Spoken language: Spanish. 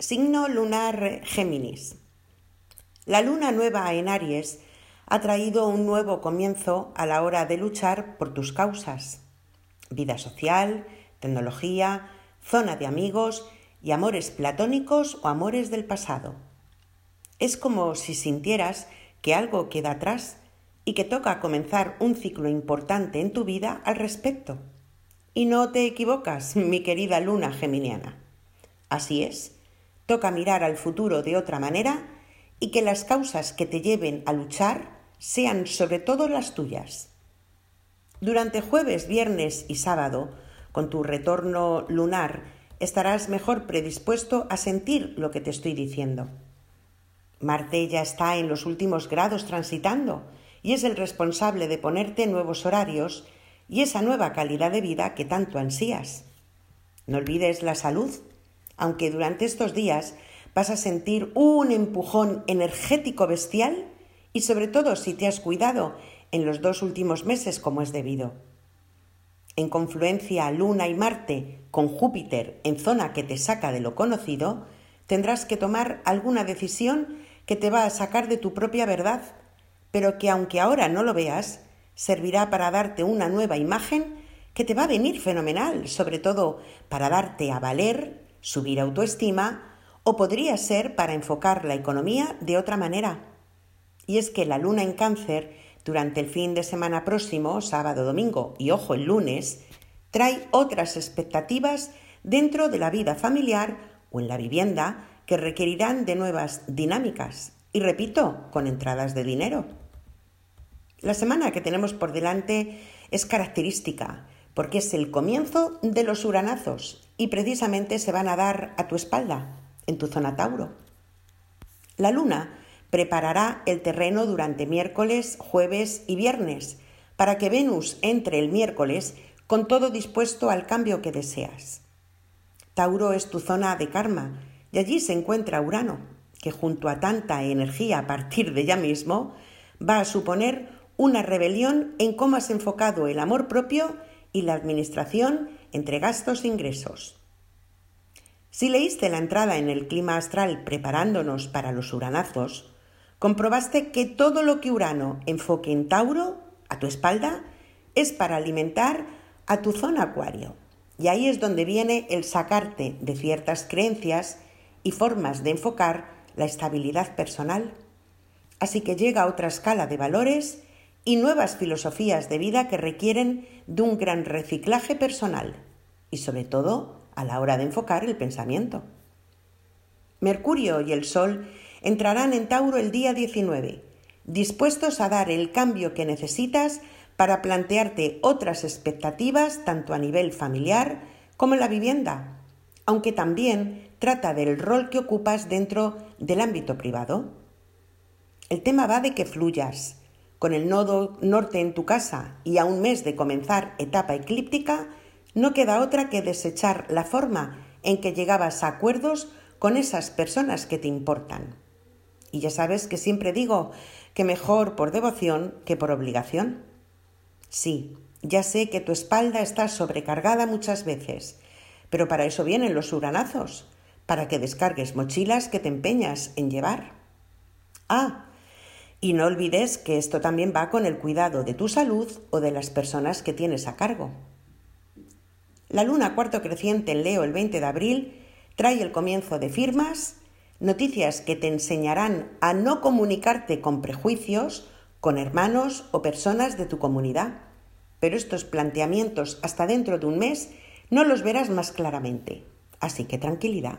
Signo lunar Géminis. La luna nueva en Aries ha traído un nuevo comienzo a la hora de luchar por tus causas. Vida social, tecnología, zona de amigos y amores platónicos o amores del pasado. Es como si sintieras que algo queda atrás y que toca comenzar un ciclo importante en tu vida al respecto. Y no te equivocas, mi querida luna geminiana. Así es Toca mirar al futuro de otra manera y que las causas que te lleven a luchar sean sobre todo las tuyas. Durante jueves, viernes y sábado, con tu retorno lunar, estarás mejor predispuesto a sentir lo que te estoy diciendo. Marte ya está en los últimos grados transitando y es el responsable de ponerte nuevos horarios y esa nueva calidad de vida que tanto ansías. No olvides la salud aunque durante estos días vas a sentir un empujón energético bestial y sobre todo si te has cuidado en los dos últimos meses como es debido. En confluencia Luna y Marte con Júpiter en zona que te saca de lo conocido, tendrás que tomar alguna decisión que te va a sacar de tu propia verdad, pero que aunque ahora no lo veas, servirá para darte una nueva imagen que te va a venir fenomenal, sobre todo para darte a valer subir autoestima o podría ser para enfocar la economía de otra manera. Y es que la luna en cáncer durante el fin de semana próximo, sábado, domingo y ojo el lunes, trae otras expectativas dentro de la vida familiar o en la vivienda que requerirán de nuevas dinámicas y repito, con entradas de dinero. La semana que tenemos por delante es característica porque es el comienzo de los uranazos y precisamente se van a dar a tu espalda, en tu zona Tauro. La luna preparará el terreno durante miércoles, jueves y viernes para que Venus entre el miércoles con todo dispuesto al cambio que deseas. Tauro es tu zona de karma y allí se encuentra Urano, que junto a tanta energía a partir de ya mismo va a suponer una rebelión en cómo has enfocado el amor propio y la administración entre gastos e ingresos. Si leíste la entrada en el clima astral preparándonos para los uranazos, comprobaste que todo lo que Urano enfoque en Tauro, a tu espalda, es para alimentar a tu zona acuario. Y ahí es donde viene el sacarte de ciertas creencias y formas de enfocar la estabilidad personal. Así que llega otra escala de valores y nuevas filosofías de vida que requieren de un gran reciclaje personal y sobre todo a la hora de enfocar el pensamiento. Mercurio y el Sol entrarán en Tauro el día 19, dispuestos a dar el cambio que necesitas para plantearte otras expectativas tanto a nivel familiar como en la vivienda, aunque también trata del rol que ocupas dentro del ámbito privado. El tema va de que fluyas, con el nodo norte en tu casa y a un mes de comenzar etapa eclíptica, no queda otra que desechar la forma en que llegabas a acuerdos con esas personas que te importan. Y ya sabes que siempre digo que mejor por devoción que por obligación. Sí, ya sé que tu espalda está sobrecargada muchas veces, pero para eso vienen los uranazos, para que descargues mochilas que te empeñas en llevar. Ah, y no olvides que esto también va con el cuidado de tu salud o de las personas que tienes a cargo. La luna cuarto creciente en Leo el 20 de abril trae el comienzo de firmas, noticias que te enseñarán a no comunicarte con prejuicios con hermanos o personas de tu comunidad. Pero estos planteamientos hasta dentro de un mes no los verás más claramente. Así que tranquilidad.